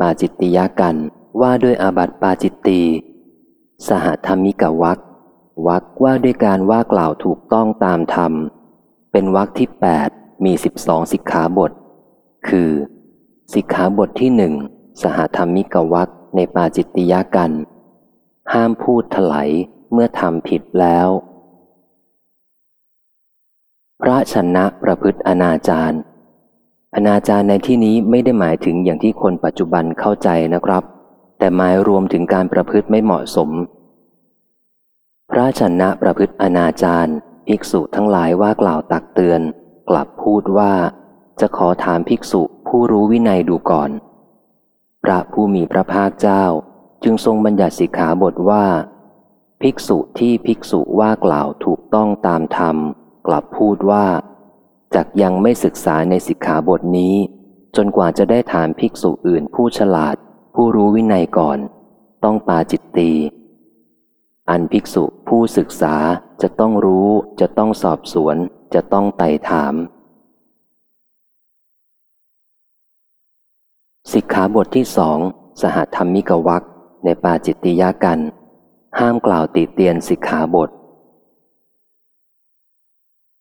ปาจิตติยกันว่าด้วยอาบัติปาจิตตีสหธรรมิกวักวักว่าด้วยการว่ากล่าวถูกต้องตามธรรม เป็นวักที่แปดมีสิบสองสิกขาบท คือ สิกขาบทที่หนึ่งสหธรรมิกวักในปาจิตติยกัน ห้ามพูดถลายเมื่อทำผิดแล้ว พระชนะประพฤติอนาจาร อนาจารในที่นี้ไม่ได้หมายถึงอย่างที่คนปัจจุบันเข้าใจนะครับ แต่หมายรวมถึงการประพฤติไม่เหมาะสม พระชนะประพฤติอนาจารภิกษุทั้งหลายว่ากล่าวตักเตือน กลับพูดว่า จะขอถามภิกษุผู้รู้วินัยดูก่อน พระผู้มีพระภาคเจ้า จึงทรงบัญญัติสิกขาบทว่า ภิกษุที่ภิกษุว่ากล่าวถูกต้องตามธรรม กลับพูดว่า จากยังไม่ศึกษาในสิกขาบทนี้ จนกว่าจะได้ถามภิกษุอื่นผู้ฉลาด ผู้รู้วินัยก่อน ต้องปาจิตตีอันภิกษุผู้ศึกษาจะต้องรู้ จะต้องสอบสวน จะต้องไต่ถาม สิกขาบทที่สองสหธรรมิกวักในปาจิตติยากัน ห้ามกล่าวติเตียนสิกขาบท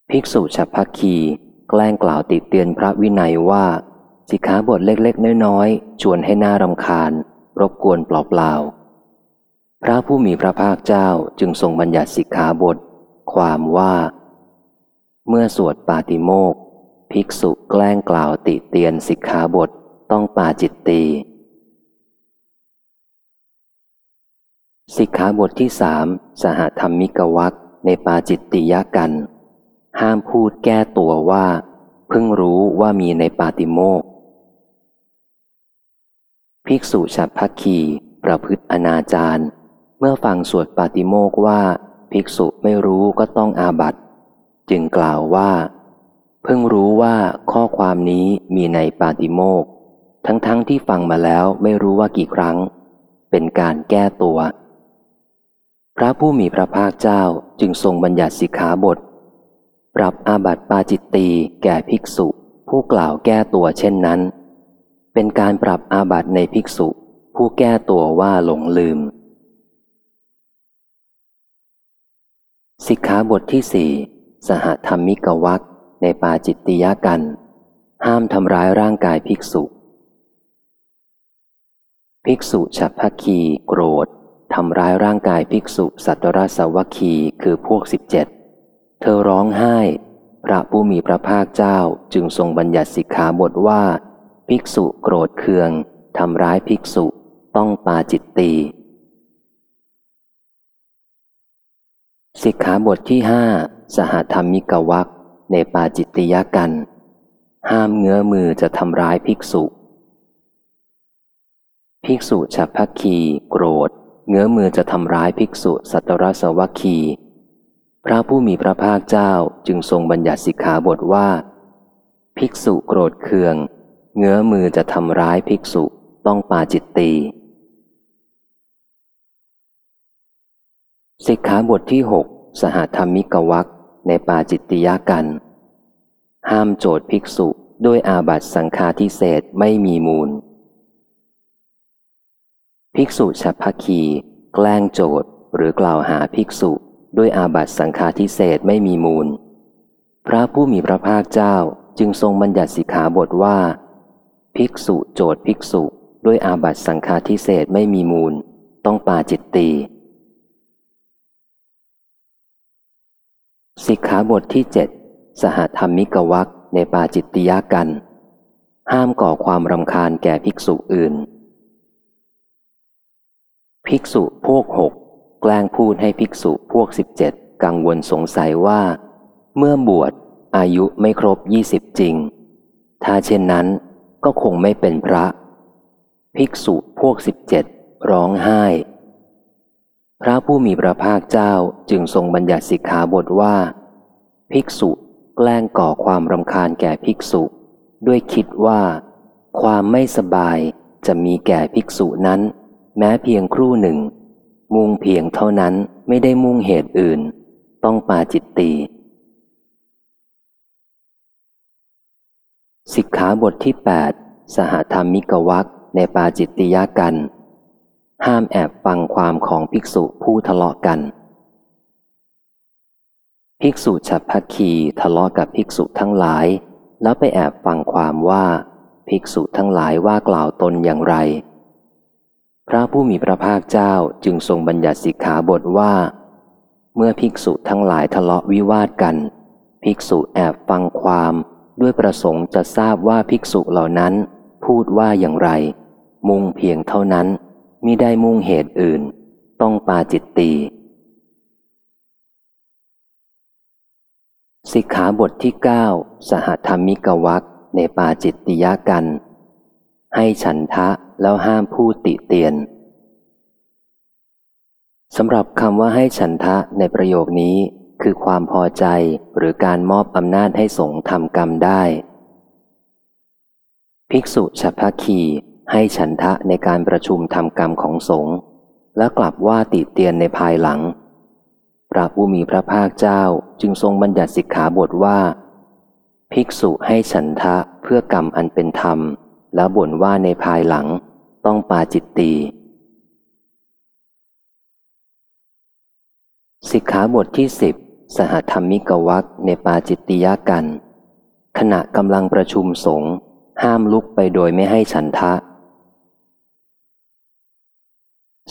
ภิกษุฉัพพคีแกล้งกล่าวติเตียนพระวินัยว่า สิกขาบทเล็กๆ น้อยๆ ชวนให้หน่ารำคาญ รบกวนเปล่าๆ พระผู้มีพระภาคเจ้าจึงทรงบัญญัติสิกขาบท ความว่า เมื่อสวดปาติโมกภิกษุแกล้งกล่าวติเตียนสิกขาบทต้องปาจิตตีสิกขาบทที่สามสหธรรมิกวักในปาจิตติยกัน ห้ามพูดแก้ตัวว่า เพิ่งรู้ว่ามีในปาติโมกภิกษุฉับพักคีประพฤติอนาจารเมื่อฟังสวดปาติโมกว่า ภิกษุไม่รู้ก็ต้องอาบัตจึงกล่าวว่า เพิ่งรู้ว่าข้อความนี้มีในปาติโมกทั้งๆทที่ฟังมาแล้วไม่รู้ว่ากี่ครั้ง เป็นการแก้ตัว พระผู้มีพระภาคเจ้าจึงทรงบัญญัติสิกขาบท ปรับอาบัติปาจิตตีแก่ภิกษุ ผู้กล่าวแก้ตัวเช่นนั้น เป็นการปรับอาบัติในภิกษุ ผู้แก้ตัวว่าหลงลืม สิกขาบทที่สี่สหธรรมิกวักในปาจิตติยกัน ห้ามทำร้ายร่างกายภิกษุ ภิกษุฉับพัคีโกรธทำร้ายร่างกายภิกษุสัตวรสวัคีคือพวกสิบเจ็ด เธอร้องไห้ พระผู้มีพระภาคเจ้าจึงทรงบัญญัติสิกขาบทว่า ภิกษุโกรธเคืองทำร้ายภิกษุต้องปาจิตตีสิกขาบทที่ห้าสหธรรมิกวักในปาจิตติยกัน ห้ามเงื้อมือจะทำร้ายภิกษุ ภิกษุฉับพักคี โกรธ เงื้อมือจะทำร้ายภิกษุสัตรสวัคี พระผู้มีพระภาคเจ้าจึงทรงบัญญัติสิกขาบทว่า ภิกษุโกรธเคือง เงื้อมือจะทำร้ายภิกษุต้องปาจิตตีสิกขาบทที่หกสหธรรมิกวักในปาจิตติยากัน ห้ามโจทย์ภิกษุด้วยอาบัตสังฆาทิเศษไม่มีมูล ภิกษุฉัพพคี แกล้งโจทย์หรือกล่าวหาภิกษุ ด้วยอาบัตสังฆาทิเศษไม่มีมูล พระผู้มีพระภาคเจ้าจึงทรงบัญญัติสิกขาบทว่า ภิกษุโจทภิกษุ ด้วยอาบัตสังฆาทิเศษไม่มีมูล ต้องปาจิตตีสิกขาบทที่เจ็ดสหธรรมิกวักในปาจิตติยากัน ห้ามก่อความรำคาญแก่ภิกษุอื่น ภิกษุพวกหก แกล้งพูดให้ภิกษุพวกสิบเจ็ดกังวลสงสัยว่า เมื่อบวชอายุไม่ครบยี่สิบจริง ถ้าเช่นนั้นก็คงไม่เป็นพระ ภิกษุพวกสิบเจ็ดร้องไห้ พระผู้มีพระภาคเจ้าจึงทรงบัญญัติสิกขาบทว่า ภิกษุแกล้งก่อความรำคาญแก่ภิกษุ ด้วยคิดว่า ความไม่สบายจะมีแก่ภิกษุนั้น แม้เพียงครู่หนึ่ง มุ่งเพียงเท่านั้นไม่ได้มุ่งเหตุอื่น ต้องปาจิตตีสิกขาบทที่ 8 สหธรรมิกวักในปาจิตติยากัน ห้ามแอบฟังความของภิกษุผู้ทะเลาะกัน ภิกษุฉับพัคีทะเลาะกับภิกษุทั้งหลาย แล้วไปแอบฟังความว่า ภิกษุทั้งหลายว่ากล่าวตนอย่างไร พระผู้มีพระภาคเจ้าจึงทรงบัญญัติสิกขาบทว่า เมื่อภิกษุทั้งหลายทะเลาะวิวาทกัน ภิกษุแอบฟังความด้วยประสงค์จะทราบว่าภิกษุเหล่านั้น พูดว่าอย่างไร มุ่งเพียงเท่านั้นมิได้มุ่งเหตุอื่น ต้องปาจิตตีสิกขาบทที่ 9 สหธรรมิกวักในปาจิตติยกัน ให้ฉันทะ แล้วห้ามผู้ติเตียนสำหรับคำว่าให้ฉันทะในประโยคนี้คือความพอใจหรือการมอบอำนาจให้สงฆ์ทำกรรมได้ ภิกษุฉัพพคีให้ฉันทะในการประชุมทำกรรมของสงฆ์และกลับว่าติเตียนในภายหลัง พระผู้มีพระภาคเจ้าจึงทรงบัญญัติสิกขาบทว่า ภิกษุให้ฉันทะเพื่อกรรมอันเป็นธรรม แล้วบ่นว่าในภายหลัง ต้องปาจิตตีสิกขาบทที่สิบสหธรรมิกวักในปาจิตติยกัน ขณะกำลังประชุมสงฆ์ห้ามลุกไปโดยไม่ให้ฉันทะ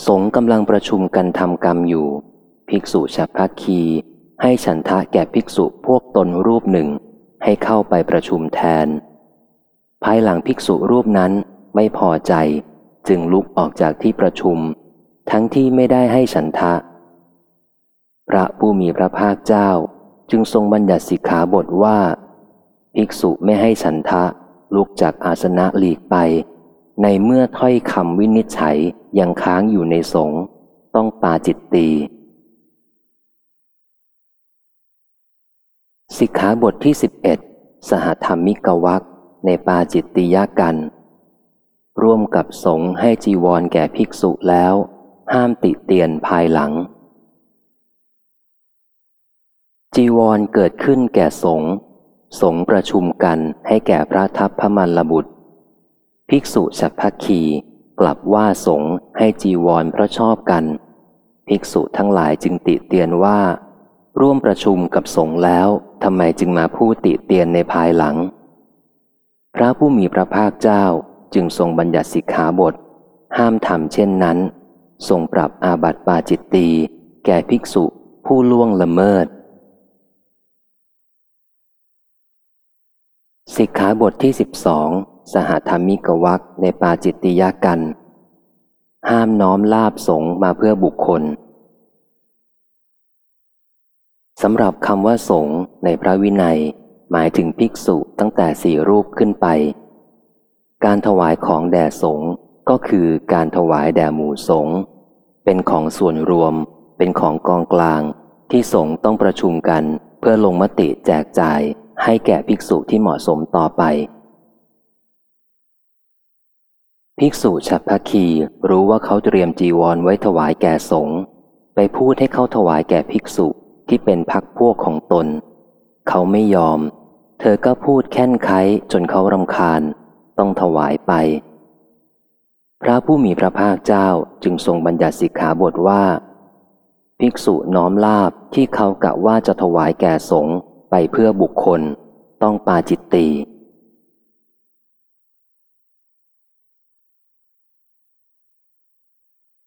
สงฆ์กำลังประชุมกันทำกรรมอยู่ ภิกษุฉัพพคี ให้ฉันทะแก่ภิกษุพวกตนรูปหนึ่ง ให้เข้าไปประชุมแทน ภายหลังภิกษุรูปนั้นไม่พอใจ จึงลุกออกจากที่ประชุม ทั้งที่ไม่ได้ให้ฉันทะ พระผู้มีพระภาคเจ้าจึงทรงบัญญัติสิกขาบทว่า ภิกษุไม่ให้ฉันทะลุกจากอาสนะหลีกไป ในเมื่อถ้อยคำวินิจฉัยยังค้างอยู่ในสงฆ์ต้องปาจิตตีสิกขาบทที่ 11 สหธรรมิกวักในปาจิตติยากัน ร่วมกับสงฆ์ให้จีวรแก่ภิกษุแล้ว ห้ามติเตียนภายหลัง จีวรเกิดขึ้นแก่สงฆ์สงฆ์ประชุมกันให้แก่พระทัพพมันลบุตร ภิกษุฉัพพคีกลับว่าสงฆ์ให้จีวรเพราะชอบกัน ภิกษุทั้งหลายจึงติเตียนว่า ร่วมประชุมกับสงฆ์แล้วทำไมจึงมาพูดติเตียนในภายหลัง พระผู้มีพระภาคเจ้า จึงทรงบัญญัติสิกขาบท ห้ามทำเช่นนั้น ทรงปรับอาบัติปาจิตตีแก่ภิกษุผู้ล่วงละเมิด สิกขาบทที่สิบสองสหธรรมิกวักในปาจิตติยากัน ห้ามน้อมลาบสงมาเพื่อบุคคลสำหรับคำว่าสงในพระวินัย หมายถึงภิกษุตั้งแต่สี่รูปขึ้นไป การถวายของแด่สงก็คือการถวายแด่หมู่สงเป็นของส่วนรวม เป็นของกองกลาง ที่สงต้องประชุมกัน เพื่อลงมติแจกจ่ายให้แก่ภิกษุที่เหมาะสมต่อไป ภิกษุฉัพพคีรู้ว่าเขาเตรียมจีวรไว้ถวายแก่สงฆ์ไปพูดให้เขาถวายแก่ภิกษุที่เป็นพักพวกของตน เขาไม่ยอม เธอก็พูดแค่นไขจนเขารำคาญ ต้องถวายไป พระผู้มีพระภาคเจ้าจึงทรงบัญญัติสิกขาบทว่า ภิกษุน้อมลาบที่เขากะว่าจะถวายแก่สงฆ์ไปเพื่อบุคคล ต้องปาจิตตี